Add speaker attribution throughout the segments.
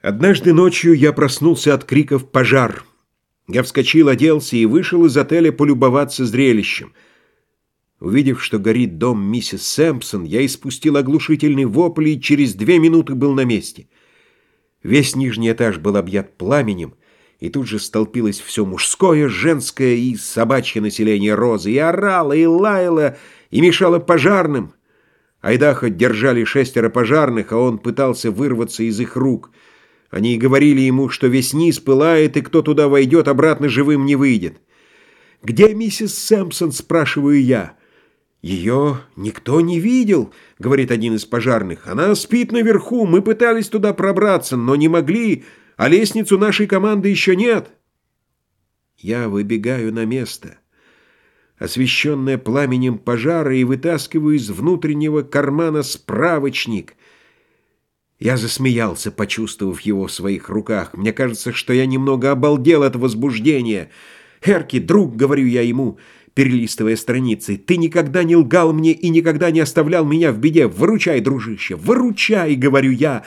Speaker 1: Однажды ночью я проснулся от криков «Пожар!». Я вскочил, оделся и вышел из отеля полюбоваться зрелищем. Увидев, что горит дом миссис Сэмпсон, я испустил оглушительный вопль и через две минуты был на месте. Весь нижний этаж был объят пламенем, и тут же столпилось все мужское, женское и собачье население Розы, и орало, и лаяло, и мешало пожарным. Айдахо держали шестеро пожарных, а он пытался вырваться из их рук — они говорили ему, что весь низ пылает, и кто туда войдет, обратно живым не выйдет. «Где миссис Сэмпсон?» — спрашиваю я. «Ее никто не видел», — говорит один из пожарных. «Она спит наверху, мы пытались туда пробраться, но не могли, а лестницу нашей команды еще нет». Я выбегаю на место, освещенное пламенем пожара, и вытаскиваю из внутреннего кармана справочник — я засмеялся, почувствовав его в своих руках. Мне кажется, что я немного обалдел от возбуждения. «Эрки, друг», — говорю я ему, перелистывая страницы, «ты никогда не лгал мне и никогда не оставлял меня в беде. Выручай, дружище, выручай», — говорю я.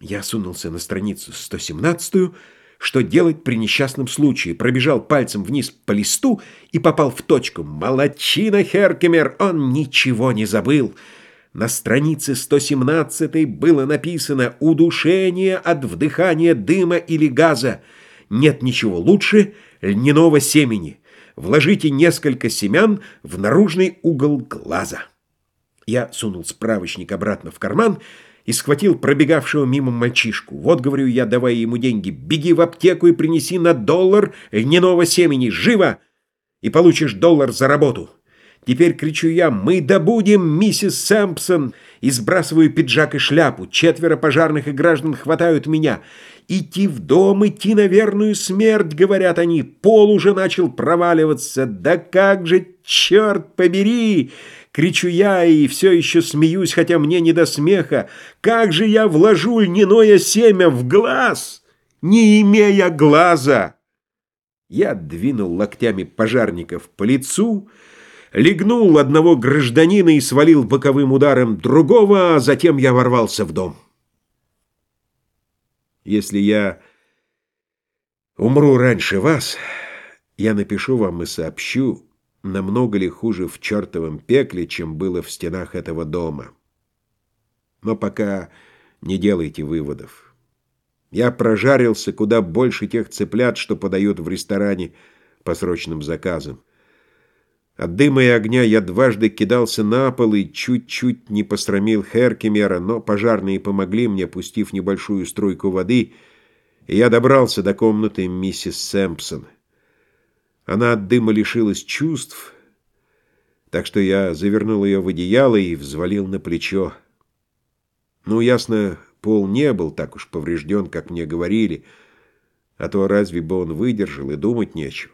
Speaker 1: Я сунулся на страницу 117-ю, что делать при несчастном случае, пробежал пальцем вниз по листу и попал в точку. «Молодчина, Херкемер, он ничего не забыл». На странице 117 было написано «Удушение от вдыхания дыма или газа». Нет ничего лучше льняного семени. Вложите несколько семян в наружный угол глаза. Я сунул справочник обратно в карман и схватил пробегавшего мимо мальчишку. Вот, говорю я, давая ему деньги, беги в аптеку и принеси на доллар льняного семени. Живо! И получишь доллар за работу. Теперь кричу я «Мы добудем, миссис Сэмпсон!» И сбрасываю пиджак и шляпу. Четверо пожарных и граждан хватают меня. «Идти в дом, идти на верную смерть!» — говорят они. Пол уже начал проваливаться. «Да как же, черт побери!» Кричу я и все еще смеюсь, хотя мне не до смеха. «Как же я вложу льняное семя в глаз, не имея глаза!» Я двинул локтями пожарников по лицу, — легнул одного гражданина и свалил боковым ударом другого, а затем я ворвался в дом. Если я умру раньше вас, я напишу вам и сообщу, намного ли хуже в чертовом пекле, чем было в стенах этого дома. Но пока не делайте выводов. Я прожарился куда больше тех цыплят, что подают в ресторане по срочным заказам. От дыма и огня я дважды кидался на пол и чуть-чуть не посрамил Херкемера, но пожарные помогли мне, пустив небольшую струйку воды, и я добрался до комнаты миссис Сэмпсон. Она от дыма лишилась чувств, так что я завернул ее в одеяло и взвалил на плечо. Ну, ясно, пол не был так уж поврежден, как мне говорили, а то разве бы он выдержал, и думать нечего.